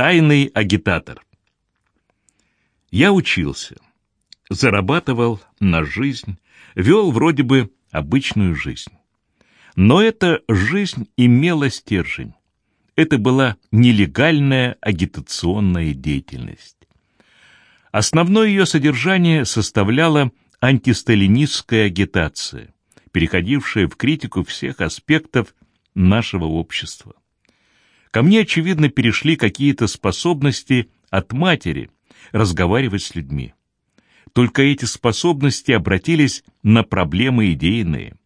Тайный агитатор. Я учился, зарабатывал на жизнь, вел вроде бы обычную жизнь. Но эта жизнь имела стержень. Это была нелегальная агитационная деятельность. Основное ее содержание составляла антисталинистская агитация, переходившая в критику всех аспектов нашего общества. Ко мне, очевидно, перешли какие-то способности от матери разговаривать с людьми. Только эти способности обратились на проблемы идейные.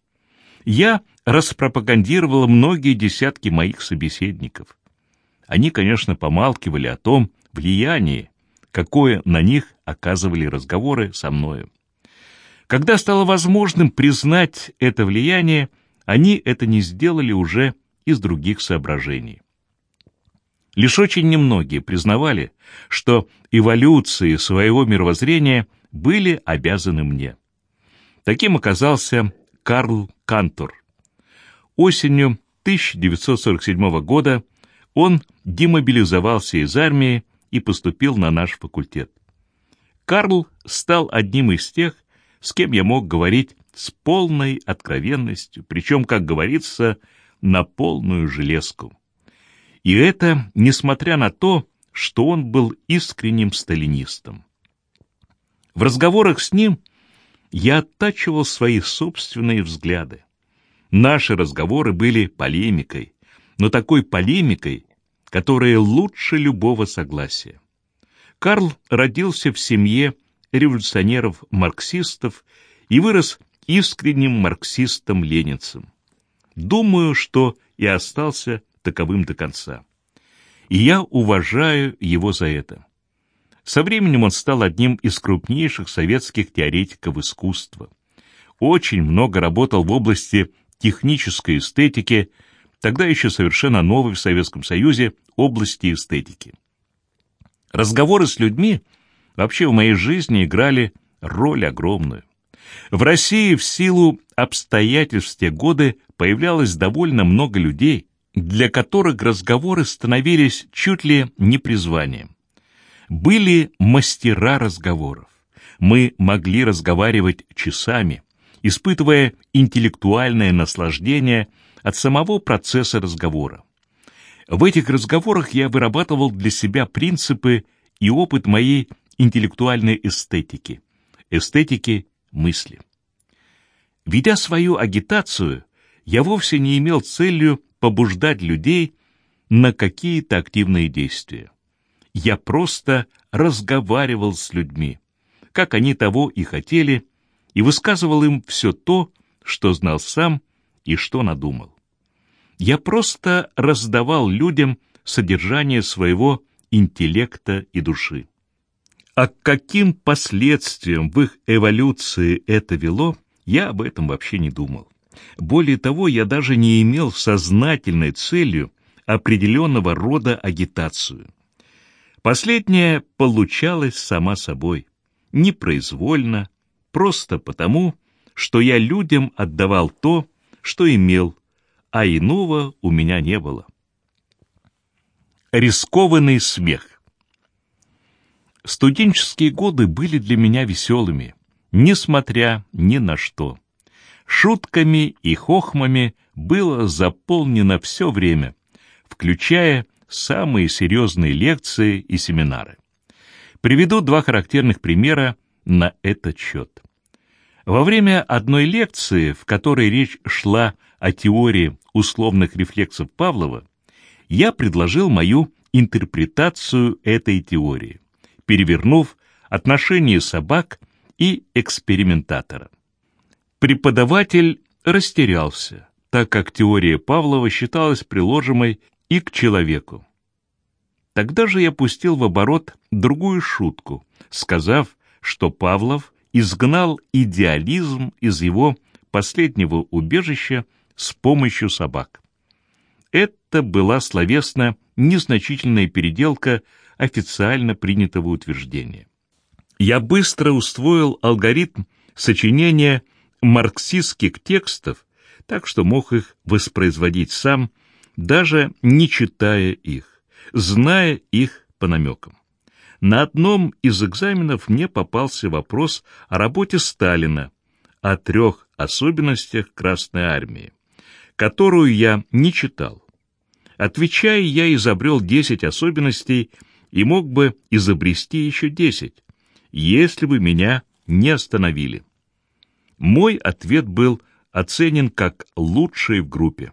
Я распропагандировал многие десятки моих собеседников. Они, конечно, помалкивали о том влиянии, какое на них оказывали разговоры со мною. Когда стало возможным признать это влияние, они это не сделали уже из других соображений. Лишь очень немногие признавали, что эволюции своего мировоззрения были обязаны мне. Таким оказался Карл Кантор. Осенью 1947 года он демобилизовался из армии и поступил на наш факультет. Карл стал одним из тех, с кем я мог говорить с полной откровенностью, причем, как говорится, на полную железку. И это несмотря на то, что он был искренним сталинистом. В разговорах с ним я оттачивал свои собственные взгляды. Наши разговоры были полемикой, но такой полемикой, которая лучше любого согласия. Карл родился в семье революционеров-марксистов и вырос искренним марксистом-ленинцем. Думаю, что и остался таковым до конца. И я уважаю его за это. Со временем он стал одним из крупнейших советских теоретиков искусства. Очень много работал в области технической эстетики, тогда еще совершенно новой в Советском Союзе области эстетики. Разговоры с людьми вообще в моей жизни играли роль огромную. В России в силу обстоятельств те годы появлялось довольно много людей, для которых разговоры становились чуть ли не призванием. Были мастера разговоров. Мы могли разговаривать часами, испытывая интеллектуальное наслаждение от самого процесса разговора. В этих разговорах я вырабатывал для себя принципы и опыт моей интеллектуальной эстетики, эстетики мысли. Ведя свою агитацию, я вовсе не имел целью побуждать людей на какие-то активные действия. Я просто разговаривал с людьми, как они того и хотели, и высказывал им все то, что знал сам и что надумал. Я просто раздавал людям содержание своего интеллекта и души. А к каким последствиям в их эволюции это вело, я об этом вообще не думал. Более того, я даже не имел сознательной целью определенного рода агитацию. Последняя получалась сама собой, непроизвольно, просто потому, что я людям отдавал то, что имел, а иного у меня не было. Рискованный смех Студенческие годы были для меня веселыми, несмотря ни на что. Шутками и хохмами было заполнено все время, включая самые серьезные лекции и семинары. Приведу два характерных примера на этот счет. Во время одной лекции, в которой речь шла о теории условных рефлексов Павлова, я предложил мою интерпретацию этой теории, перевернув отношение собак и экспериментатора. Преподаватель растерялся, так как теория Павлова считалась приложимой и к человеку. Тогда же я пустил в оборот другую шутку, сказав, что Павлов изгнал идеализм из его последнего убежища с помощью собак. Это была словесно незначительная переделка официально принятого утверждения. Я быстро усвоил алгоритм сочинения марксистских текстов, так что мог их воспроизводить сам, даже не читая их, зная их по намекам. На одном из экзаменов мне попался вопрос о работе Сталина, о трех особенностях Красной Армии, которую я не читал. Отвечая, я изобрел десять особенностей и мог бы изобрести еще десять, если бы меня не остановили. Мой ответ был оценен как лучший в группе.